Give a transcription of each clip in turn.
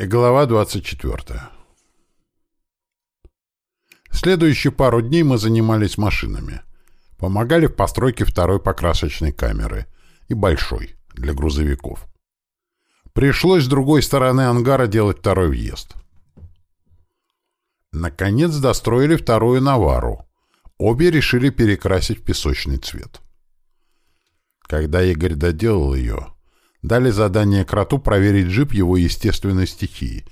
Глава 24. Следующие пару дней мы занимались машинами. Помогали в постройке второй покрасочной камеры и большой, для грузовиков. Пришлось с другой стороны ангара делать второй въезд. Наконец достроили вторую навару. Обе решили перекрасить в песочный цвет. Когда Игорь доделал ее, дали задание кроту проверить джип его естественной стихии.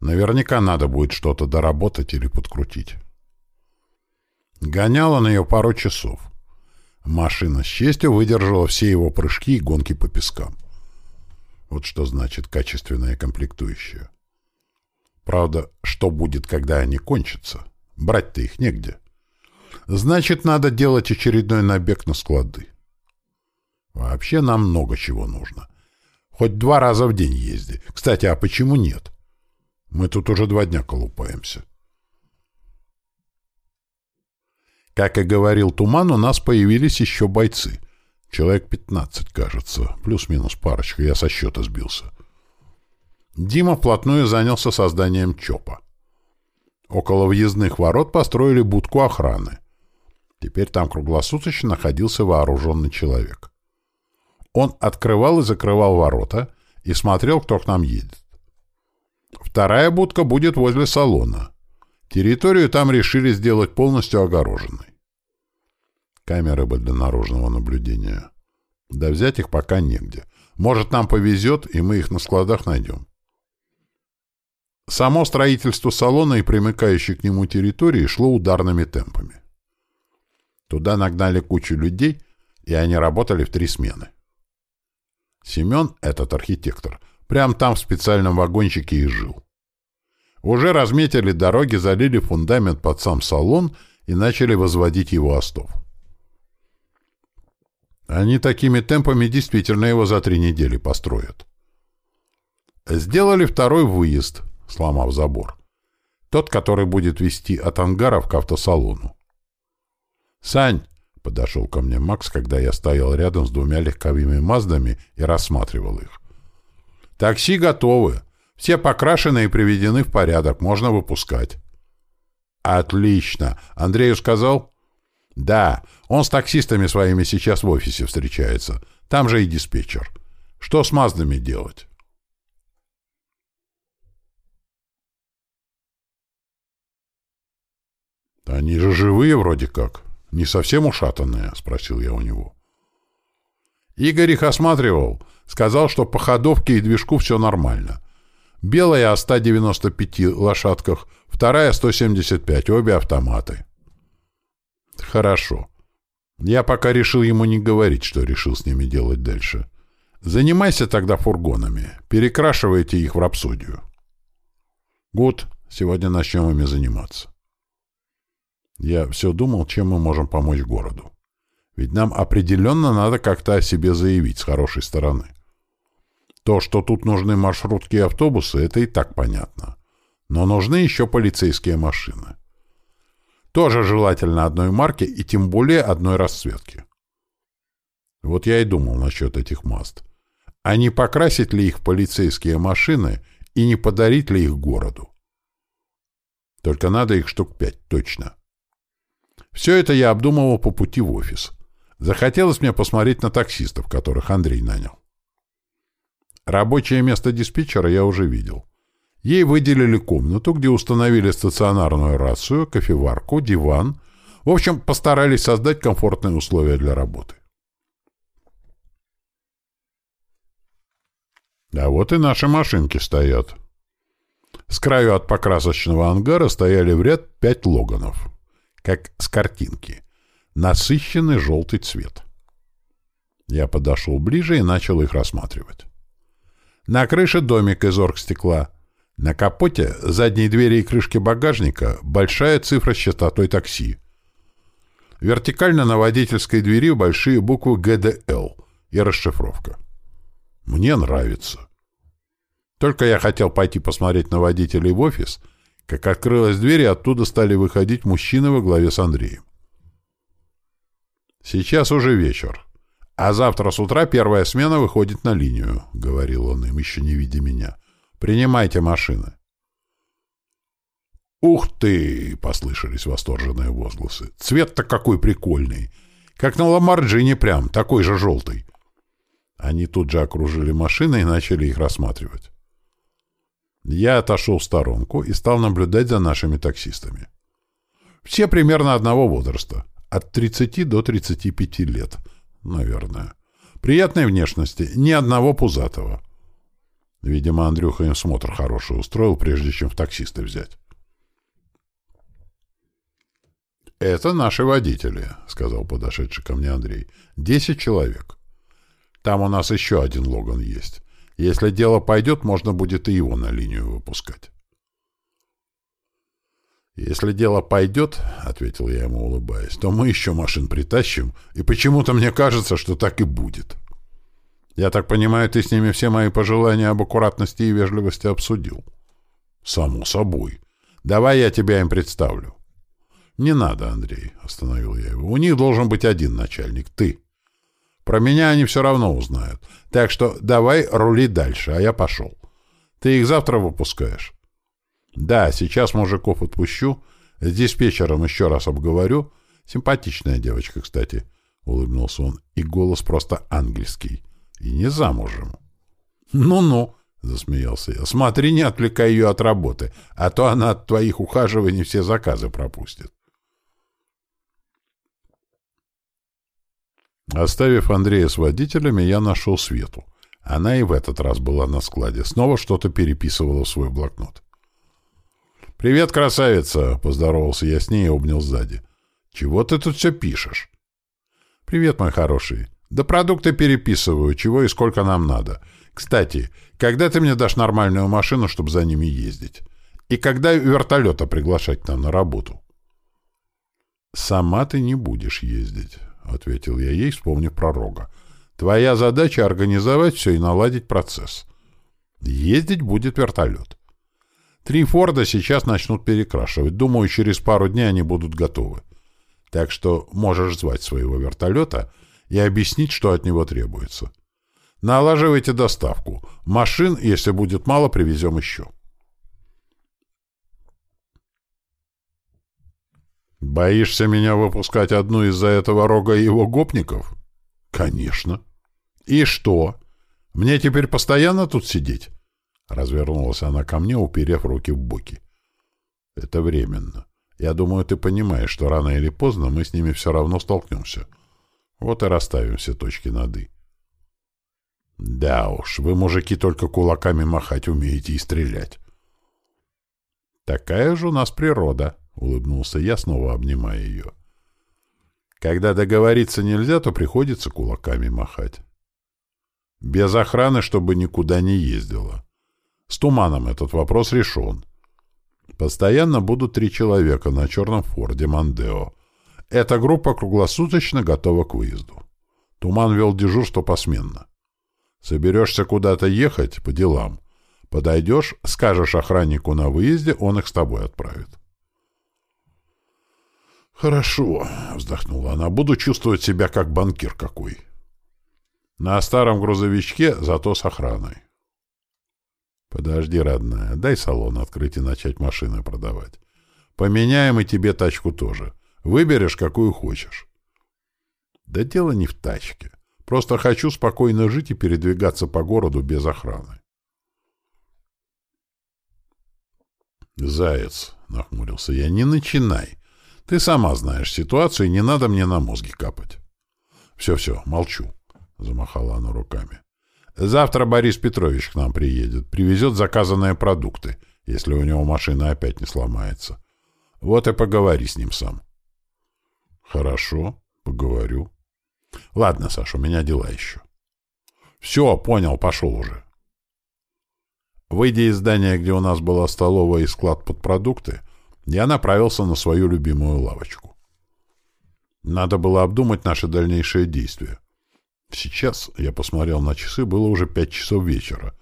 Наверняка надо будет что-то доработать или подкрутить. Гонял он ее пару часов. Машина с честью выдержала все его прыжки и гонки по пескам. Вот что значит качественная комплектующая. Правда, что будет, когда они кончатся? Брать-то их негде. Значит, надо делать очередной набег на склады. Вообще нам много чего нужно. Хоть два раза в день езди. Кстати, а почему нет? Мы тут уже два дня колупаемся. Как и говорил Туман, у нас появились еще бойцы. Человек 15, кажется. Плюс-минус парочка. Я со счета сбился. Дима вплотную занялся созданием ЧОПа. Около въездных ворот построили будку охраны. Теперь там круглосуточно находился вооруженный человек. Он открывал и закрывал ворота и смотрел, кто к нам едет. Вторая будка будет возле салона. Территорию там решили сделать полностью огороженной. Камеры бы для наружного наблюдения. Да взять их пока негде. Может, нам повезет, и мы их на складах найдем. Само строительство салона и примыкающей к нему территории шло ударными темпами. Туда нагнали кучу людей, и они работали в три смены. Семен, этот архитектор, прям там в специальном вагончике и жил. Уже разметили дороги, залили фундамент под сам салон и начали возводить его остов. Они такими темпами действительно его за три недели построят. Сделали второй выезд — сломав забор. Тот, который будет вести от ангаров к автосалону. «Сань!» — подошел ко мне Макс, когда я стоял рядом с двумя легковыми «Маздами» и рассматривал их. «Такси готовы. Все покрашены и приведены в порядок. Можно выпускать». «Отлично! Андрею сказал?» «Да. Он с таксистами своими сейчас в офисе встречается. Там же и диспетчер. Что с Маздами делать?» «Они же живые вроде как. Не совсем ушатанные?» — спросил я у него. Игорь их осматривал. Сказал, что по ходовке и движку все нормально. Белая о 195 лошадках, вторая 175, обе автоматы. Хорошо. Я пока решил ему не говорить, что решил с ними делать дальше. Занимайся тогда фургонами. Перекрашивайте их в рапсодию. Гуд, сегодня начнем ими заниматься. Я все думал, чем мы можем помочь городу. Ведь нам определенно надо как-то о себе заявить с хорошей стороны. То, что тут нужны маршрутки и автобусы, это и так понятно. Но нужны еще полицейские машины. Тоже желательно одной марки и тем более одной расцветки. Вот я и думал насчет этих маст. А не покрасить ли их полицейские машины и не подарить ли их городу? Только надо их штук пять, точно. Все это я обдумывал по пути в офис. Захотелось мне посмотреть на таксистов, которых Андрей нанял. Рабочее место диспетчера я уже видел. Ей выделили комнату, где установили стационарную рацию, кофеварку, диван. В общем, постарались создать комфортные условия для работы. А вот и наши машинки стоят. С краю от покрасочного ангара стояли в ряд пять логанов как с картинки. Насыщенный желтый цвет. Я подошел ближе и начал их рассматривать. На крыше домик из оргстекла. На капоте, задней двери и крышке багажника большая цифра с частотой такси. Вертикально на водительской двери большие буквы ГДЛ и расшифровка. Мне нравится. Только я хотел пойти посмотреть на водителей в офис — как открылась дверь, и оттуда стали выходить мужчины во главе с Андреем. «Сейчас уже вечер, а завтра с утра первая смена выходит на линию», — говорил он им, еще не видя меня. Принимайте машины. «Ух ты!» — послышались восторженные возгласы. «Цвет-то какой прикольный! Как на Ламарджине прям, такой же желтый!» Они тут же окружили машины и начали их рассматривать. Я отошел в сторонку и стал наблюдать за нашими таксистами. Все примерно одного возраста, от 30 до 35 лет, наверное. Приятной внешности, ни одного пузатого. Видимо, Андрюха им смотр хороший устроил, прежде чем в таксисты взять. «Это наши водители», — сказал подошедший ко мне Андрей. «Десять человек. Там у нас еще один Логан есть. Если дело пойдет, можно будет и его на линию выпускать». «Если дело пойдет, — ответил я ему, улыбаясь, — то мы еще машин притащим, и почему-то мне кажется, что так и будет. Я так понимаю, ты с ними все мои пожелания об аккуратности и вежливости обсудил?» «Само собой. Давай я тебя им представлю». «Не надо, Андрей», — остановил я его. «У них должен быть один начальник — ты. Про меня они все равно узнают. Так что давай рули дальше, а я пошел. Ты их завтра выпускаешь?» «Да, сейчас мужиков отпущу. С диспетчером еще раз обговорю. Симпатичная девочка, кстати», — улыбнулся он. И голос просто ангельский. «И не замужем». «Ну-ну», — засмеялся я. «Смотри, не отвлекай ее от работы, а то она от твоих ухаживаний все заказы пропустит». Оставив Андрея с водителями, я нашел Свету. Она и в этот раз была на складе. Снова что-то переписывала в свой блокнот. «Привет, красавица!» — поздоровался я с ней и обнял сзади. «Чего ты тут все пишешь?» «Привет, мой хороший. Да продукты переписываю, чего и сколько нам надо. Кстати, когда ты мне дашь нормальную машину, чтобы за ними ездить? И когда вертолета приглашать к нам на работу?» «Сама ты не будешь ездить», — ответил я ей, вспомнив про рога. «Твоя задача — организовать все и наладить процесс. Ездить будет вертолет. Три Форда сейчас начнут перекрашивать. Думаю, через пару дней они будут готовы. Так что можешь звать своего вертолета и объяснить, что от него требуется. Налаживайте доставку. Машин, если будет мало, привезем еще. «Боишься меня выпускать одну из-за этого рога его гопников?» «Конечно». «И что? Мне теперь постоянно тут сидеть?» Развернулась она ко мне, уперев руки в боки. «Это временно. Я думаю, ты понимаешь, что рано или поздно мы с ними все равно столкнемся. Вот и расставим все точки над «и». «Да уж, вы, мужики, только кулаками махать умеете и стрелять». «Такая же у нас природа», — улыбнулся я, снова обнимая ее. «Когда договориться нельзя, то приходится кулаками махать. Без охраны, чтобы никуда не ездила. С туманом этот вопрос решен. Постоянно будут три человека на черном Форде Мандео. Эта группа круглосуточно готова к выезду. Туман вел дежурство посменно. Соберешься куда-то ехать по делам. Подойдешь, скажешь охраннику на выезде, он их с тобой отправит. «Хорошо», — вздохнула она, — «буду чувствовать себя как банкир какой». На старом грузовичке, зато с охраной. Подожди, родная, дай салон открыть и начать машины продавать. Поменяем и тебе тачку тоже. Выберешь, какую хочешь. Да дело не в тачке. Просто хочу спокойно жить и передвигаться по городу без охраны. «Заяц», — нахмурился я, — «не начинай. Ты сама знаешь ситуацию, и не надо мне на мозги капать». «Все-все, молчу», — замахала она руками. Завтра Борис Петрович к нам приедет, привезет заказанные продукты, если у него машина опять не сломается. Вот и поговори с ним сам. Хорошо, поговорю. Ладно, Саша, у меня дела еще. Все, понял, пошел уже. Выйдя из здания, где у нас была столовая и склад под продукты, я направился на свою любимую лавочку. Надо было обдумать наши дальнейшие действия. Сейчас, я посмотрел на часы, было уже пять часов вечера.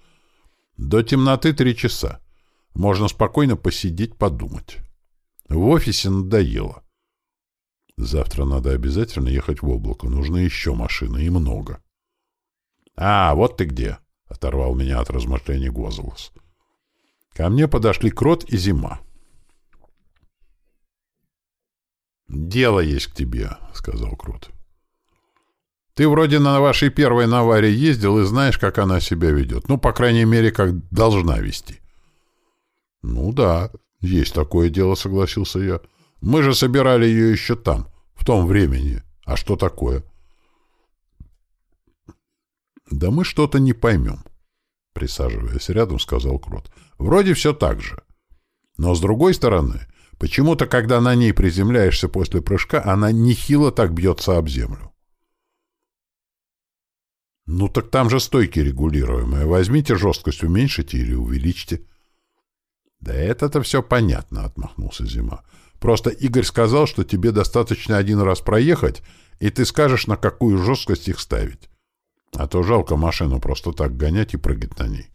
До темноты три часа. Можно спокойно посидеть, подумать. В офисе надоело. Завтра надо обязательно ехать в облако. Нужны еще машины, и много. — А, вот ты где! — оторвал меня от размышлений Гозелос. Ко мне подошли Крот и Зима. «Дело есть к тебе», — сказал Крот. «Ты вроде на вашей первой наваре ездил и знаешь, как она себя ведет. Ну, по крайней мере, как должна вести». «Ну да, есть такое дело», — согласился я. «Мы же собирали ее еще там, в том времени. А что такое?» «Да мы что-то не поймем», — присаживаясь рядом, сказал Крот. «Вроде все так же. Но с другой стороны, почему-то, когда на ней приземляешься после прыжка, она нехило так бьется об землю». «Ну так там же стойки регулируемые. Возьмите жесткость, уменьшите или увеличьте». «Да это-то все понятно», — отмахнулся Зима. «Просто Игорь сказал, что тебе достаточно один раз проехать, и ты скажешь, на какую жесткость их ставить. А то жалко машину просто так гонять и прыгать на ней.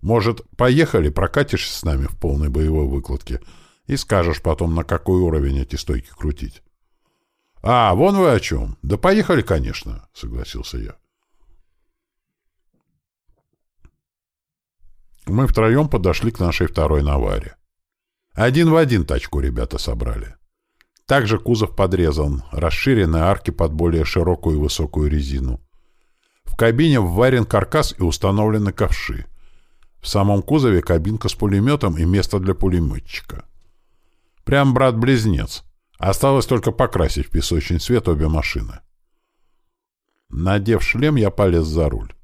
Может, поехали, прокатишься с нами в полной боевой выкладке и скажешь потом, на какой уровень эти стойки крутить. — А, вон вы о чем. Да поехали, конечно, — согласился я. Мы втроем подошли к нашей второй наваре. Один в один тачку ребята собрали. Также кузов подрезан, расширенные арки под более широкую и высокую резину. В кабине вварен каркас и установлены ковши. В самом кузове кабинка с пулеметом и место для пулеметчика. Прям брат-близнец. Осталось только покрасить в песочный цвет обе машины. Надев шлем, я полез за руль.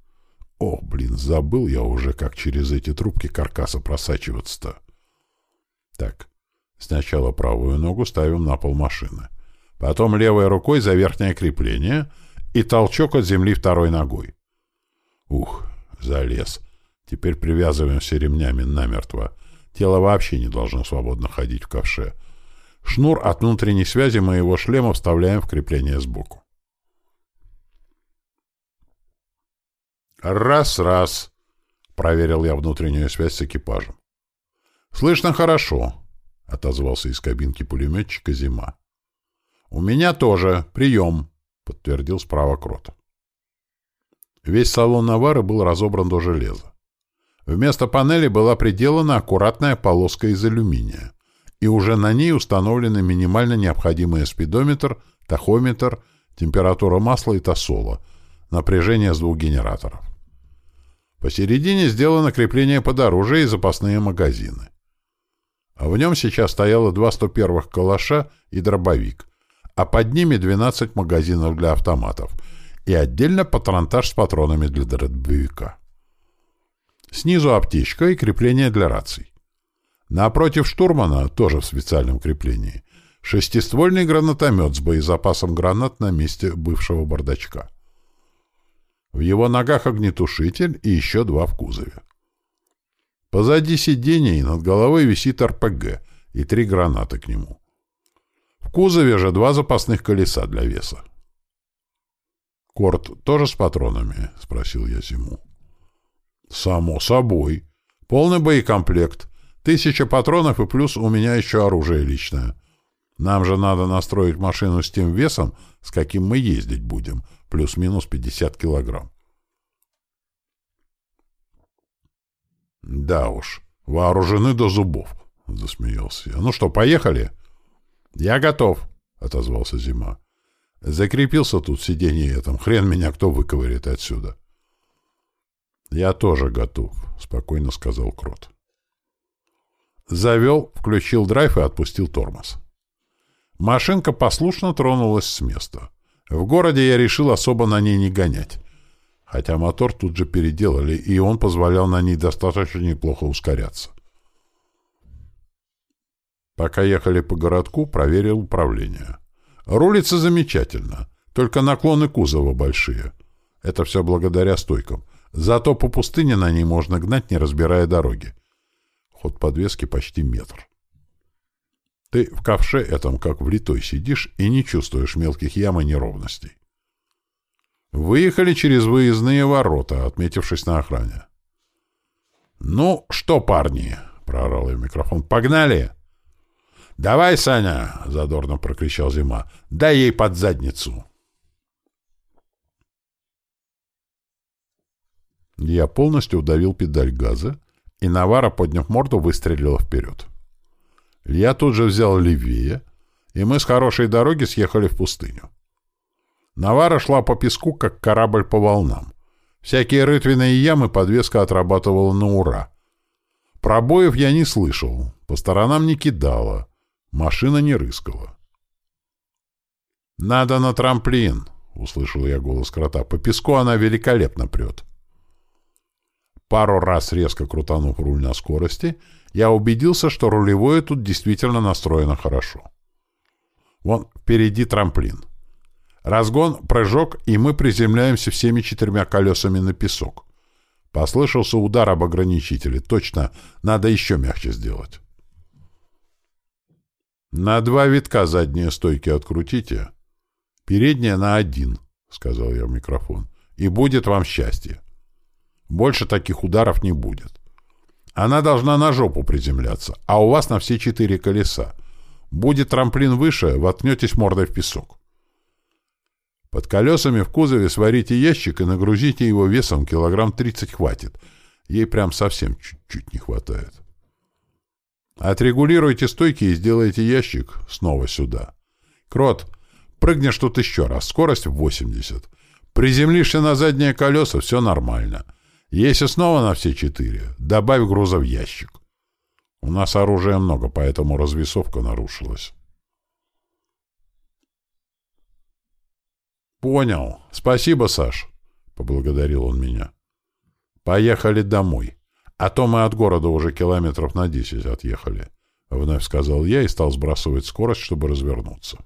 О, блин, забыл я уже, как через эти трубки каркаса просачиваться-то. Так, сначала правую ногу ставим на пол машины. Потом левой рукой за верхнее крепление и толчок от земли второй ногой. Ух, залез. Теперь привязываемся ремнями намертво. Тело вообще не должно свободно ходить в ковше. Шнур от внутренней связи моего шлема вставляем в крепление сбоку. «Раз-раз», — проверил я внутреннюю связь с экипажем. «Слышно хорошо», — отозвался из кабинки пулеметчика Зима. «У меня тоже. Прием», — подтвердил справа Крот. Весь салон Навары был разобран до железа. Вместо панели была приделана аккуратная полоска из алюминия, и уже на ней установлены минимально необходимые спидометр, тахометр, температура масла и тосола, напряжение с двух генераторов. Посередине сделано крепление под оружие и запасные магазины. А в нем сейчас стояло два 101-х калаша и дробовик, а под ними 12 магазинов для автоматов и отдельно патронтаж с патронами для дробовика. Снизу аптечка и крепление для раций. Напротив штурмана, тоже в специальном креплении, шестиствольный гранатомет с боезапасом гранат на месте бывшего бардачка. В его ногах огнетушитель и еще два в кузове. Позади сиденья и над головой висит РПГ и три гранаты к нему. В кузове же два запасных колеса для веса. «Корт тоже с патронами?» — спросил я Зиму. «Само собой. Полный боекомплект. Тысяча патронов и плюс у меня еще оружие личное. Нам же надо настроить машину с тем весом, с каким мы ездить будем, плюс-минус 50 килограмм. «Да уж, вооружены до зубов», — засмеялся я. «Ну что, поехали?» «Я готов», — отозвался Зима. «Закрепился тут в сиденье этом. Хрен меня кто выковырит отсюда». «Я тоже готов», — спокойно сказал Крот. Завел, включил драйв и отпустил тормоз. Машинка послушно тронулась с места. В городе я решил особо на ней не гонять. Хотя мотор тут же переделали, и он позволял на ней достаточно неплохо ускоряться. Пока ехали по городку, проверил управление. Рулится замечательно, только наклоны кузова большие. Это все благодаря стойкам. Зато по пустыне на ней можно гнать, не разбирая дороги. Ход подвески почти метр. Ты в ковше этом как влитой сидишь и не чувствуешь мелких ям и неровностей. Выехали через выездные ворота, отметившись на охране. «Ну что, парни?» — проорал я в микрофон. «Погнали!» «Давай, Саня!» — задорно прокричал Зима. «Дай ей под задницу!» Я полностью удавил педаль газа И Навара, подняв морду, выстрелила вперед. Я тут же взял левее, и мы с хорошей дороги съехали в пустыню. Навара шла по песку, как корабль по волнам. Всякие рытвины и ямы подвеска отрабатывала на ура. Пробоев я не слышал, по сторонам не кидала, машина не рыскала. «Надо на трамплин!» — услышал я голос крота. «По песку она великолепно прет». Пару раз резко крутанув руль на скорости, я убедился, что рулевое тут действительно настроено хорошо. Вон впереди трамплин. Разгон, прыжок, и мы приземляемся всеми четырьмя колесами на песок. Послышался удар об ограничителе. Точно, надо еще мягче сделать. На два витка задние стойки открутите. Передняя на один, — сказал я в микрофон. И будет вам счастье. Больше таких ударов не будет. Она должна на жопу приземляться, а у вас на все четыре колеса. Будет трамплин выше, воткнетесь мордой в песок. Под колесами в кузове сварите ящик и нагрузите его весом килограмм 30 хватит. Ей прям совсем чуть-чуть не хватает. Отрегулируйте стойки и сделайте ящик снова сюда. Крот, прыгнешь тут еще раз, скорость в 80. Приземлишься на задние колеса, все нормально. Если снова на все четыре, добавь груза в ящик. У нас оружия много, поэтому развесовка нарушилась. «Понял. Спасибо, Саш», — поблагодарил он меня. «Поехали домой. А то мы от города уже километров на десять отъехали», — вновь сказал я и стал сбрасывать скорость, чтобы развернуться.